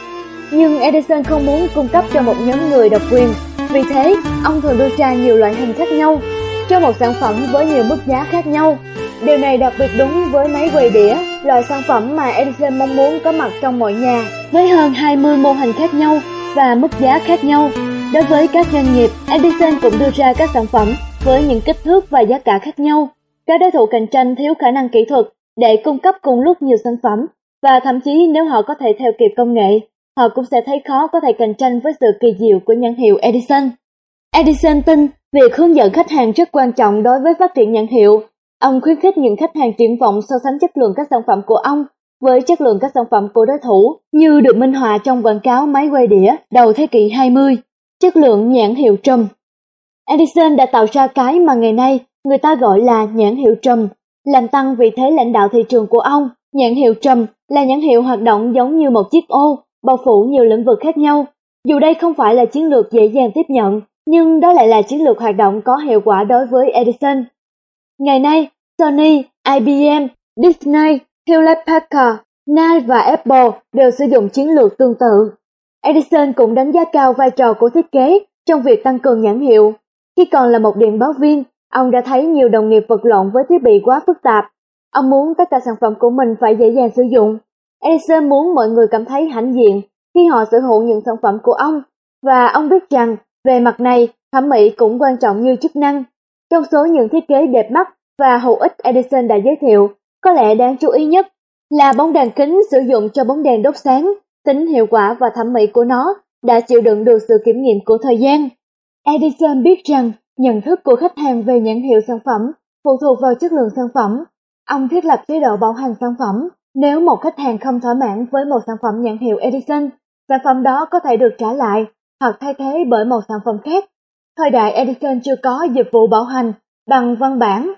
Nhưng Edison không muốn cung cấp cho một nhóm người độc quyền, vì thế ông thường đưa ra nhiều loại hình khác nhau cho một sản phẩm với nhiều mức giá khác nhau. Điều này đặc biệt đúng với máy quay đĩa, loại sản phẩm mà Edison mong muốn có mặt trong mọi nhà, với hơn 20 mô hình khác nhau và mức giá khác nhau. Đối với các doanh nghiệp, Edison cũng đưa ra các sản phẩm với những kích thước và giá cả khác nhau. Các đối thủ cạnh tranh thiếu khả năng kỹ thuật để cung cấp cùng lúc nhiều sản phẩm và thậm chí nếu họ có thể theo kịp công nghệ, họ cũng sẽ thấy khó có thể cạnh tranh với sự kỳ diệu của nhãn hiệu Edison. Edison tin việc hướng dẫn khách hàng rất quan trọng đối với phát triển nhãn hiệu. Ông khuyến khích những khách hàng triển vọng so sánh chất lượng các sản phẩm của ông với chất lượng các sản phẩm của đối thủ như được minh họa trong quảng cáo máy quay đĩa đầu thế kỷ 20. Chất lượng nhãn hiệu Trump Edison đã tạo ra cái mà ngày nay người ta gọi là nhãn hiệu trầm, làm tăng vị thế lãnh đạo thị trường của ông. Nhãn hiệu trầm là nhãn hiệu hoạt động giống như một chiếc ô, bao phủ nhiều lĩnh vực khác nhau. Dù đây không phải là chiến lược dễ dàng tiếp nhận, nhưng đó lại là chiến lược hoạt động có hiệu quả đối với Edison. Ngày nay, Sony, IBM, Disney, Hewlett Packard Nike và Apple đều sử dụng chiến lược tương tự. Edison cũng đánh giá cao vai trò của thiết kế trong việc tăng cường nhãn hiệu. Khi còn là một điện báo viên, ông đã thấy nhiều đồng nghiệp vật lộn với thiết bị quá phức tạp. Ông muốn tất cả sản phẩm của mình phải dễ dàng sử dụng. Edison muốn mọi người cảm thấy hãnh diện khi họ sở hữu những sản phẩm của ông, và ông biết rằng về mặt này, thẩm mỹ cũng quan trọng như chức năng. Trong số những thiết kế đẹp mắt và hữu ích Edison đã giới thiệu, có lẽ đáng chú ý nhất là bóng đèn kính sử dụng cho bóng đèn đốt sáng, tính hiệu quả và thẩm mỹ của nó đã chịu đựng được sự kiểm nghiệm của thời gian. Edison biết rằng nhận thức của khách hàng về nhãn hiệu sản phẩm phụ thuộc vào chất lượng sản phẩm. Ông thiết lập chế độ bảo hành sản phẩm. Nếu một khách hàng không thỏa mãn với một sản phẩm nhãn hiệu Edison, sản phẩm đó có thể được trả lại hoặc thay thế bởi một sản phẩm khác. Thời đại Edison chưa có dịch vụ bảo hành bằng văn bản.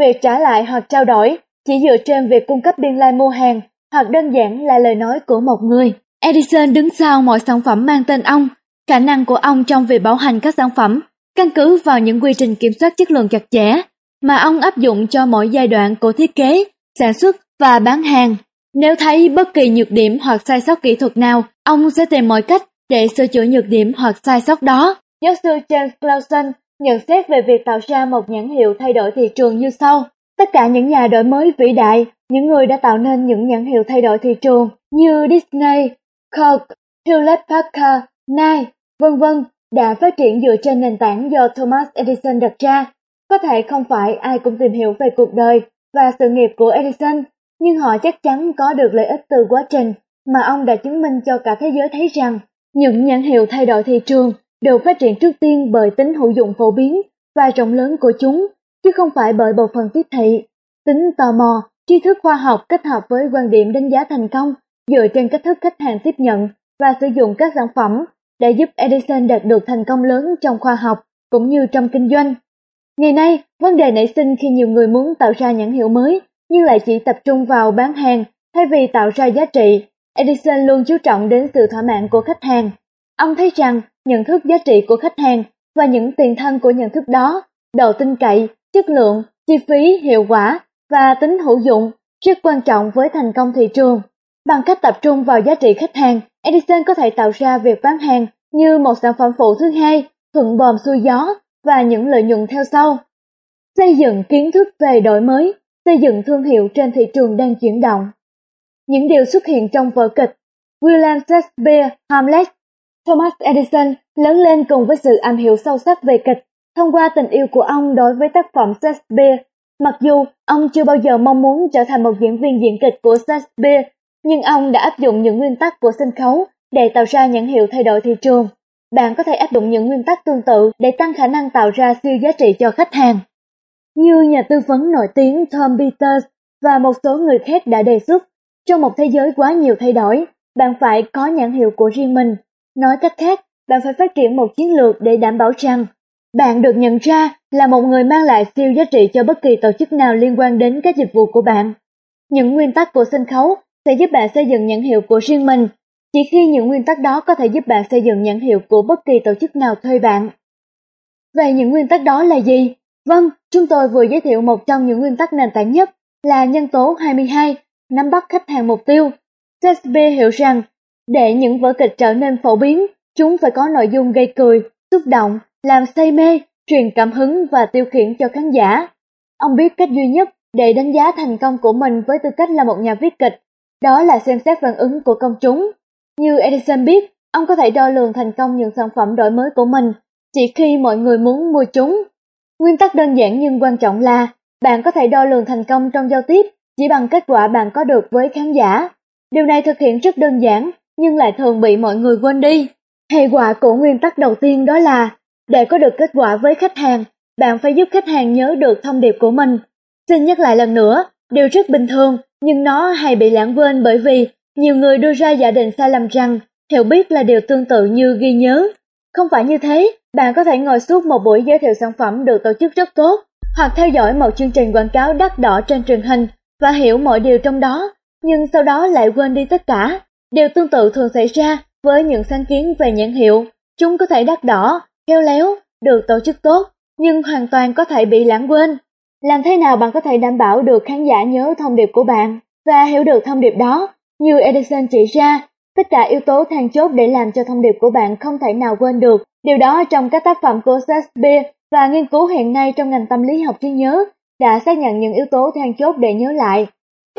Việc trả lại hoặc trao đổi chỉ dựa trên việc cung cấp biên lai mua hàng hoặc đơn giản là lời nói của một người. Edison đứng sau mọi sản phẩm mang tên ông, khả năng của ông trong việc bảo hành các sản phẩm căn cứ vào những quy trình kiểm soát chất lượng chặt chẽ mà ông áp dụng cho mỗi giai đoạn của thiết kế, sản xuất và bán hàng. Nếu thấy bất kỳ nhược điểm hoặc sai sót kỹ thuật nào, ông sẽ tìm mọi cách để sửa chữa nhược điểm hoặc sai sót đó. Giáo sư James Clausen nhận xét về việc tạo ra một nhãn hiệu thay đổi thị trường như sau. Tất cả những nhà đổi mới vĩ đại, những người đã tạo nên những nhãn hiệu thay đổi thị trường như Disney, Coke, Hewlett Packard, Nike, vân vân đã phát triển dựa trên nền tảng do Thomas Edison đặt ra. Có thể không phải ai cũng tìm hiểu về cuộc đời và sự nghiệp của Edison, nhưng họ chắc chắn có được lợi ích từ quá trình mà ông đã chứng minh cho cả thế giới thấy rằng những nhãn hiệu thay đổi thị trường đều phát triển trước tiên bởi tính hữu dụng phổ biến và rộng lớn của chúng, chứ không phải bởi bộ phận tiếp thị. Tính tò mò, tri thức khoa học kết hợp với quan điểm đánh giá thành công dựa trên cách thức khách hàng tiếp nhận và sử dụng các sản phẩm đã giúp Edison đạt được thành công lớn trong khoa học cũng như trong kinh doanh. Ngày nay, vấn đề nảy sinh khi nhiều người muốn tạo ra nhãn hiệu mới nhưng lại chỉ tập trung vào bán hàng thay vì tạo ra giá trị. Edison luôn chú trọng đến sự thỏa mãn của khách hàng. Ông thấy rằng nhận thức giá trị của khách hàng và những tiền thân của nhận thức đó, độ tin cậy, chất lượng, chi phí, hiệu quả và tính hữu dụng rất quan trọng với thành công thị trường. Bằng cách tập trung vào giá trị khách hàng, Edison có thể tạo ra việc bán hàng như một sản phẩm phụ thứ hai, thuận bòm xuôi gió và những lợi nhuận theo sau. Xây dựng kiến thức về đổi mới, xây dựng thương hiệu trên thị trường đang chuyển động. Những điều xuất hiện trong vở kịch William Shakespeare Hamlet Thomas Edison lớn lên cùng với sự am hiểu sâu sắc về kịch thông qua tình yêu của ông đối với tác phẩm Shakespeare. Mặc dù ông chưa bao giờ mong muốn trở thành một diễn viên diễn kịch của Shakespeare, nhưng ông đã áp dụng những nguyên tắc của sân khấu để tạo ra nhãn hiệu thay đổi thị trường. Bạn có thể áp dụng những nguyên tắc tương tự để tăng khả năng tạo ra siêu giá trị cho khách hàng. Như nhà tư vấn nổi tiếng Tom Peters và một số người khác đã đề xuất, trong một thế giới quá nhiều thay đổi, bạn phải có nhãn hiệu của riêng mình. Nói cách khác, bạn phải phát triển một chiến lược để đảm bảo rằng bạn được nhận ra là một người mang lại siêu giá trị cho bất kỳ tổ chức nào liên quan đến các dịch vụ của bạn. Những nguyên tắc của sân khấu sẽ giúp bạn xây dựng nhãn hiệu của riêng mình, chỉ khi những nguyên tắc đó có thể giúp bạn xây dựng nhãn hiệu của bất kỳ tổ chức nào thuê bạn. Vậy những nguyên tắc đó là gì? Vâng, chúng tôi vừa giới thiệu một trong những nguyên tắc nền tảng nhất là nhân tố 22, nắm bắt khách hàng mục tiêu. Shakespeare hiểu rằng, để những vở kịch trở nên phổ biến, chúng phải có nội dung gây cười, xúc động, làm say mê, truyền cảm hứng và tiêu khiển cho khán giả. Ông biết cách duy nhất để đánh giá thành công của mình với tư cách là một nhà viết kịch, đó là xem xét phản ứng của công chúng. Như Edison biết, ông có thể đo lường thành công những sản phẩm đổi mới của mình chỉ khi mọi người muốn mua chúng. Nguyên tắc đơn giản nhưng quan trọng là bạn có thể đo lường thành công trong giao tiếp chỉ bằng kết quả bạn có được với khán giả. Điều này thực hiện rất đơn giản nhưng lại thường bị mọi người quên đi. Hệ quả của nguyên tắc đầu tiên đó là để có được kết quả với khách hàng, bạn phải giúp khách hàng nhớ được thông điệp của mình. Xin nhắc lại lần nữa, điều rất bình thường nhưng nó hay bị lãng quên bởi vì nhiều người đưa ra giả định sai lầm rằng hiểu biết là điều tương tự như ghi nhớ. Không phải như thế, bạn có thể ngồi suốt một buổi giới thiệu sản phẩm được tổ chức rất tốt, hoặc theo dõi một chương trình quảng cáo đắt đỏ trên truyền hình và hiểu mọi điều trong đó, nhưng sau đó lại quên đi tất cả. Điều tương tự thường xảy ra với những sáng kiến về nhãn hiệu. Chúng có thể đắt đỏ, khéo léo, được tổ chức tốt, nhưng hoàn toàn có thể bị lãng quên. Làm thế nào bạn có thể đảm bảo được khán giả nhớ thông điệp của bạn và hiểu được thông điệp đó Như Edison chỉ ra, tất cả yếu tố then chốt để làm cho thông điệp của bạn không thể nào quên được. Điều đó trong các tác phẩm của Shakespeare và nghiên cứu hiện nay trong ngành tâm lý học trí nhớ đã xác nhận những yếu tố then chốt để nhớ lại.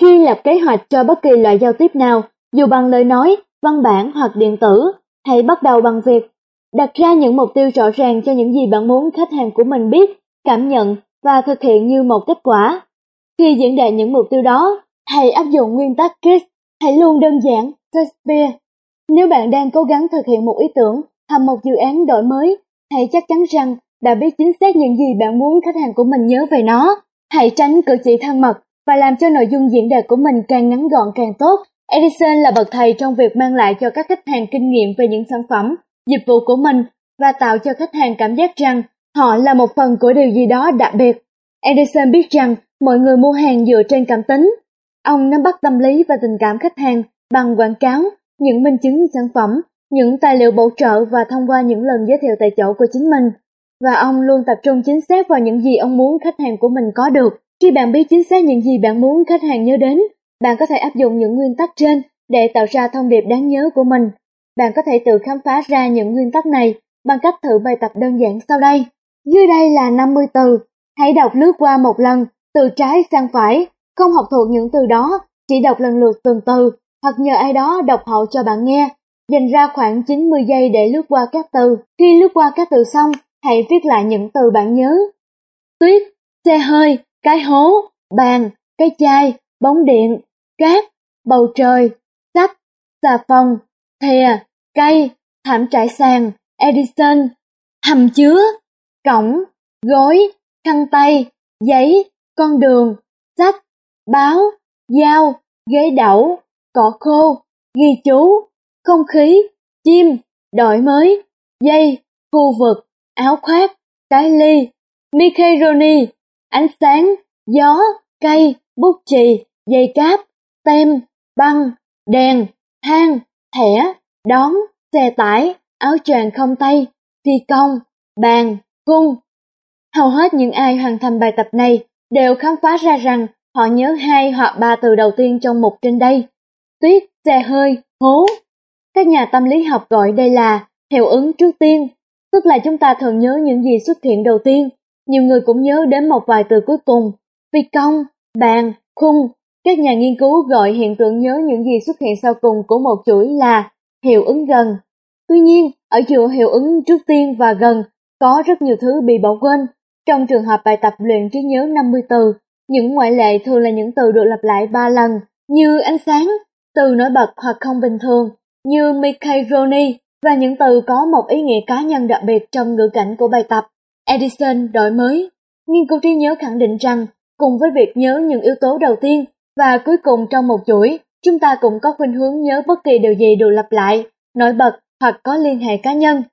Khi lập kế hoạch cho bất kỳ loại giao tiếp nào, dù bằng lời nói, văn bản hoặc điện tử, hãy bắt đầu bằng việc đặt ra những mục tiêu rõ ràng cho những gì bạn muốn khách hàng của mình biết, cảm nhận và thực hiện như một kết quả. Khi diễn đạt những mục tiêu đó, hãy áp dụng nguyên tắc KISS, hãy luôn đơn giản, Shakespeare. Nếu bạn đang cố gắng thực hiện một ý tưởng hoặc một dự án đổi mới, hãy chắc chắn rằng đã biết chính xác những gì bạn muốn khách hàng của mình nhớ về nó. Hãy tránh cử chỉ thân mật và làm cho nội dung diễn đạt của mình càng ngắn gọn càng tốt. Edison là bậc thầy trong việc mang lại cho các khách hàng kinh nghiệm về những sản phẩm, dịch vụ của mình và tạo cho khách hàng cảm giác rằng họ là một phần của điều gì đó đặc biệt. Edison biết rằng mọi người mua hàng dựa trên cảm tính. Ông nắm bắt tâm lý và tình cảm khách hàng bằng quảng cáo, những minh chứng sản phẩm, những tài liệu bổ trợ và thông qua những lần giới thiệu tại chỗ của chính mình. Và ông luôn tập trung chính xác vào những gì ông muốn khách hàng của mình có được. Khi bạn biết chính xác những gì bạn muốn khách hàng nhớ đến, bạn có thể áp dụng những nguyên tắc trên để tạo ra thông điệp đáng nhớ của mình. Bạn có thể tự khám phá ra những nguyên tắc này bằng cách thử bài tập đơn giản sau đây. Dưới đây là 50 từ, hãy đọc lướt qua một lần, từ trái sang phải, không học thuộc những từ đó, chỉ đọc lần lượt từng từ, hoặc nhờ ai đó đọc hộ cho bạn nghe. Dành ra khoảng 90 giây để lướt qua các từ. Khi lướt qua các từ xong, hãy viết lại những từ bạn nhớ. Tuyết, xe hơi, cái hố, bàn, cái chai, bóng điện, cát, bầu trời, sách, xà phòng, thìa, cây, thảm trải sàn, Edison, hầm chứa, cổng, gối, khăn tay, giấy, con đường, sách, báo, dao, ghế đẩu, cỏ khô, ghi chú, không khí, chim, đổi mới, dây, khu vực, áo khoác, cái ly, microni, ánh sáng, gió, cây, bút chì, dây cáp, tem, băng, đèn, thang, thẻ, đón, xe tải, áo choàng không tay, phi công, bàn, khung. Hầu hết những ai hoàn thành bài tập này đều khám phá ra rằng họ nhớ hai hoặc ba từ đầu tiên trong mục trên đây. Tuyết, xe hơi, hố. Các nhà tâm lý học gọi đây là hiệu ứng trước tiên, tức là chúng ta thường nhớ những gì xuất hiện đầu tiên. Nhiều người cũng nhớ đến một vài từ cuối cùng, phi công, bàn, khung. Các nhà nghiên cứu gọi hiện tượng nhớ những gì xuất hiện sau cùng của một chuỗi là hiệu ứng gần. Tuy nhiên, ở giữa hiệu ứng trước tiên và gần có rất nhiều thứ bị bỏ quên. Trong trường hợp bài tập luyện trí nhớ 50 từ, những ngoại lệ thường là những từ được lặp lại 3 lần, như ánh sáng, từ nổi bật hoặc không bình thường, như macaroni và những từ có một ý nghĩa cá nhân đặc biệt trong ngữ cảnh của bài tập. Edison đổi mới. Nghiên cứu trí nhớ khẳng định rằng, cùng với việc nhớ những yếu tố đầu tiên và cuối cùng trong một chuỗi, chúng ta cũng có khuynh hướng nhớ bất kỳ điều gì được lặp lại, nổi bật hoặc có liên hệ cá nhân.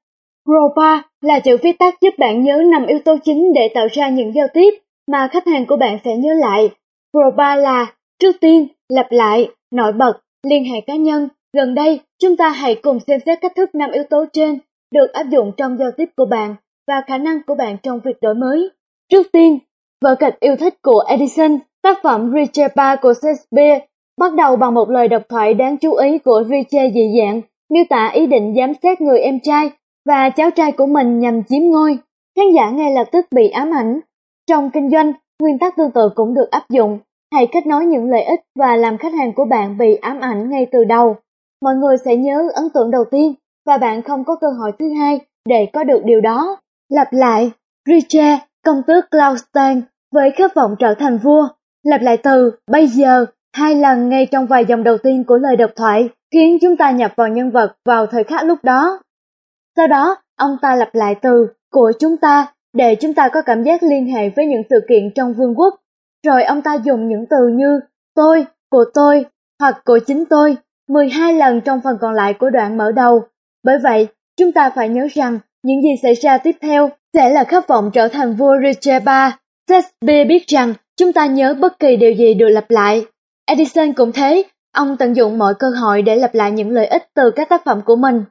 ROPA là chữ viết tắt giúp bạn nhớ năm yếu tố chính để tạo ra những giao tiếp mà khách hàng của bạn sẽ nhớ lại. ROPA là trước tiên, lặp lại, nổi bật, liên hệ cá nhân. Gần đây, chúng ta hãy cùng xem xét cách thức năm yếu tố trên được áp dụng trong giao tiếp của bạn và khả năng của bạn trong việc đổi mới. Trước tiên, vở kịch yêu thích của Edison, tác phẩm Richard Ba của Shakespeare, bắt đầu bằng một lời độc thoại đáng chú ý của Richard dị dạng, miêu tả ý định giám sát người em trai và cháu trai của mình nhằm chiếm ngôi. Khán giả ngay lập tức bị ám ảnh. Trong kinh doanh, nguyên tắc tương tự cũng được áp dụng. Hãy kết nối những lợi ích và làm khách hàng của bạn bị ám ảnh ngay từ đầu. Mọi người sẽ nhớ ấn tượng đầu tiên và bạn không có cơ hội thứ hai để có được điều đó. Lặp lại, Richard, công tước Claustan với khát vọng trở thành vua. Lặp lại từ bây giờ hai lần ngay trong vài dòng đầu tiên của lời độc thoại khiến chúng ta nhập vào nhân vật vào thời khắc lúc đó. Sau đó, ông ta lặp lại từ của chúng ta để chúng ta có cảm giác liên hệ với những sự kiện trong vương quốc. Rồi ông ta dùng những từ như tôi, của tôi hoặc của chính tôi 12 lần trong phần còn lại của đoạn mở đầu. Bởi vậy, chúng ta phải nhớ rằng những gì xảy ra tiếp theo sẽ là khát vọng trở thành vua Richard III. Shakespeare biết rằng chúng ta nhớ bất kỳ điều gì được lặp lại. Edison cũng thế, ông tận dụng mọi cơ hội để lặp lại những lợi ích từ các tác phẩm của mình.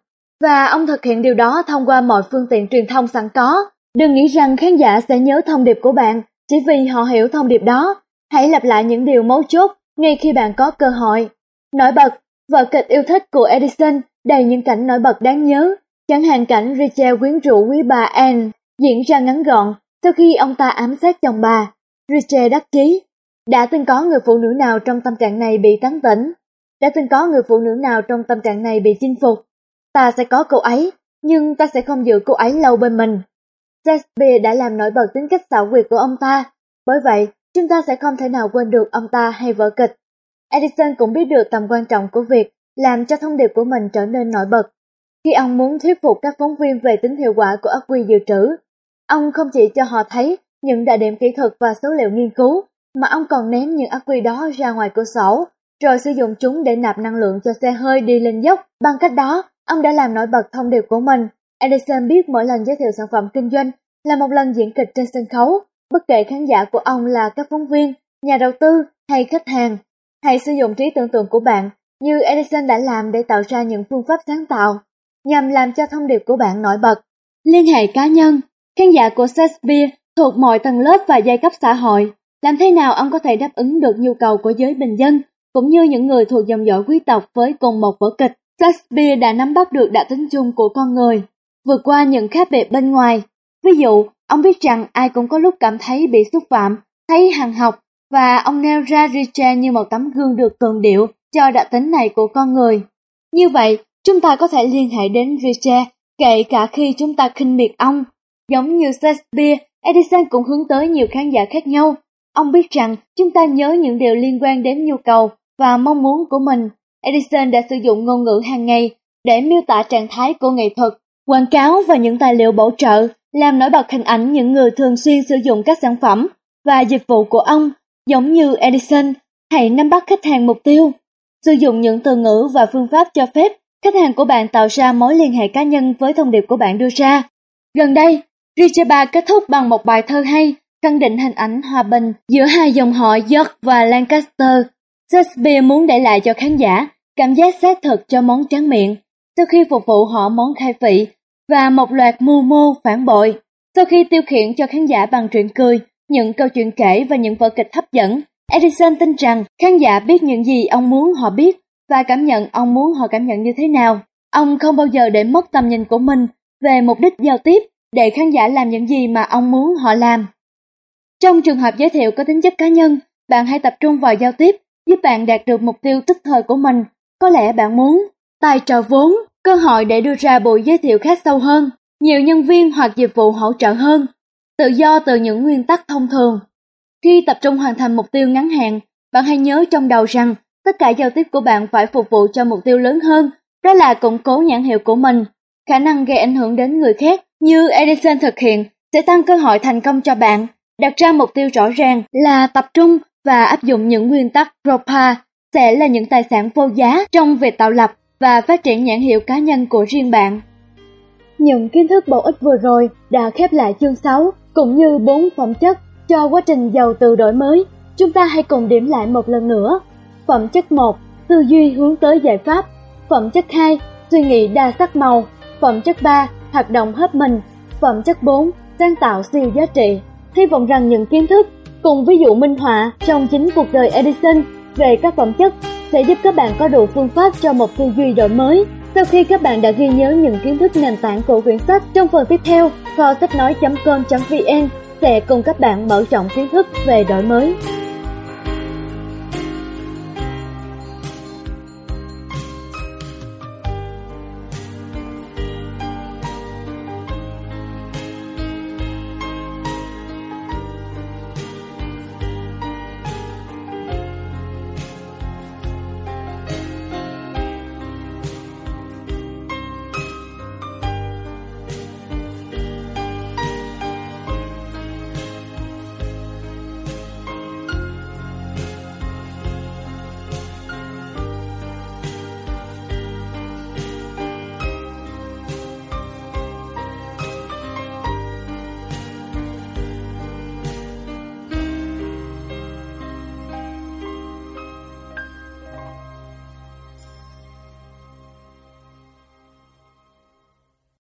Và ông thực hiện điều đó thông qua mọi phương tiện truyền thông sẵn có. Đừng nghĩ rằng khán giả sẽ nhớ thông điệp của bạn chỉ vì họ hiểu thông điệp đó. Hãy lặp lại những điều mấu chốt ngay khi bạn có cơ hội. Nổi bật, Vở kịch yêu thích của Edison đầy những cảnh nổi bật đáng nhớ, chẳng hạn cảnh Rachel quyến rũ quý bà Anne diễn ra ngắn gọn sau khi ông ta ám sát chồng bà. Rachel đắc chí. Đã từng có người phụ nữ nào trong tâm trạng này bị tán tỉnh? Đã từng có người phụ nữ nào trong tâm trạng này bị chinh phục? Ta sẽ có cô ấy, nhưng ta sẽ không giữ cô ấy lâu bên mình. Shakespeare đã làm nổi bật tính cách xảo quyệt của ông ta, bởi vậy chúng ta sẽ không thể nào quên được ông ta hay vở kịch. Edison cũng biết được tầm quan trọng của việc làm cho thông điệp của mình trở nên nổi bật. Khi ông muốn thuyết phục các phóng viên về tính hiệu quả của ắc quy dự trữ, ông không chỉ cho họ thấy những đại điểm kỹ thuật và số liệu nghiên cứu, mà ông còn ném những ắc quy đó ra ngoài cửa sổ, rồi sử dụng chúng để nạp năng lượng cho xe hơi đi lên dốc. Bằng cách đó, ông đã làm nổi bật thông điệp của mình. Edison biết mỗi lần giới thiệu sản phẩm kinh doanh là một lần diễn kịch trên sân khấu, bất kể khán giả của ông là các phóng viên, nhà đầu tư hay khách hàng. Hãy sử dụng trí tưởng tượng của bạn như Edison đã làm để tạo ra những phương pháp sáng tạo, nhằm làm cho thông điệp của bạn nổi bật. Liên hệ cá nhân Khán giả của Shakespeare thuộc mọi tầng lớp và giai cấp xã hội. Làm thế nào ông có thể đáp ứng được nhu cầu của giới bình dân, cũng như những người thuộc dòng dõi quý tộc với cùng một vở kịch? Shakespeare đã nắm bắt được đặc tính chung của con người, vượt qua những khác biệt bên ngoài. Ví dụ, ông biết rằng ai cũng có lúc cảm thấy bị xúc phạm, thấy hàng học, và ông nêu ra Richard như một tấm gương được cường điệu cho đặc tính này của con người. Như vậy, chúng ta có thể liên hệ đến Richard kể cả khi chúng ta khinh miệt ông. Giống như Shakespeare, Edison cũng hướng tới nhiều khán giả khác nhau. Ông biết rằng chúng ta nhớ những điều liên quan đến nhu cầu và mong muốn của mình. Edison đã sử dụng ngôn ngữ hàng ngày để miêu tả trạng thái của nghệ thuật, quảng cáo và những tài liệu bổ trợ, làm nổi bật hình ảnh những người thường xuyên sử dụng các sản phẩm và dịch vụ của ông, giống như Edison, hãy nắm bắt khách hàng mục tiêu. Sử dụng những từ ngữ và phương pháp cho phép khách hàng của bạn tạo ra mối liên hệ cá nhân với thông điệp của bạn đưa ra. Gần đây, Richard kết thúc bằng một bài thơ hay, khẳng định hình ảnh hòa bình giữa hai dòng họ York và Lancaster. Shakespeare muốn để lại cho khán giả cảm giác xác thực cho món tráng miệng, sau khi phục vụ họ món khai vị và một loạt mưu mô phản bội. Sau khi tiêu khiển cho khán giả bằng truyện cười, những câu chuyện kể và những vở kịch hấp dẫn, Edison tin rằng khán giả biết những gì ông muốn họ biết và cảm nhận ông muốn họ cảm nhận như thế nào. Ông không bao giờ để mất tầm nhìn của mình về mục đích giao tiếp để khán giả làm những gì mà ông muốn họ làm. Trong trường hợp giới thiệu có tính chất cá nhân, bạn hãy tập trung vào giao tiếp giúp bạn đạt được mục tiêu tức thời của mình. Có lẽ bạn muốn tài trợ vốn, cơ hội để đưa ra bộ giới thiệu khác sâu hơn, nhiều nhân viên hoặc dịch vụ hỗ trợ hơn, tự do từ những nguyên tắc thông thường. Khi tập trung hoàn thành mục tiêu ngắn hạn, bạn hãy nhớ trong đầu rằng tất cả giao tiếp của bạn phải phục vụ cho mục tiêu lớn hơn, đó là củng cố nhãn hiệu của mình. Khả năng gây ảnh hưởng đến người khác như Edison thực hiện sẽ tăng cơ hội thành công cho bạn. Đặt ra mục tiêu rõ ràng là tập trung và áp dụng những nguyên tắc ROPA sẽ là những tài sản vô giá trong việc tạo lập và phát triển nhãn hiệu cá nhân của riêng bạn. Những kiến thức bổ ích vừa rồi đã khép lại chương 6 cũng như bốn phẩm chất cho quá trình giàu từ đổi mới. Chúng ta hãy cùng điểm lại một lần nữa. Phẩm chất 1, tư duy hướng tới giải pháp. Phẩm chất 2, suy nghĩ đa sắc màu. Phẩm chất 3, hoạt động hết mình. Phẩm chất 4, sáng tạo siêu giá trị. Hy vọng rằng những kiến thức cùng ví dụ minh họa trong chính cuộc đời Edison về các phẩm chất sẽ giúp các bạn có đủ phương pháp cho một tư duy đổi mới. Sau khi các bạn đã ghi nhớ những kiến thức nền tảng của quyển sách, trong phần tiếp theo, kho sách nói.com.vn sẽ cùng các bạn mở rộng kiến thức về đổi mới.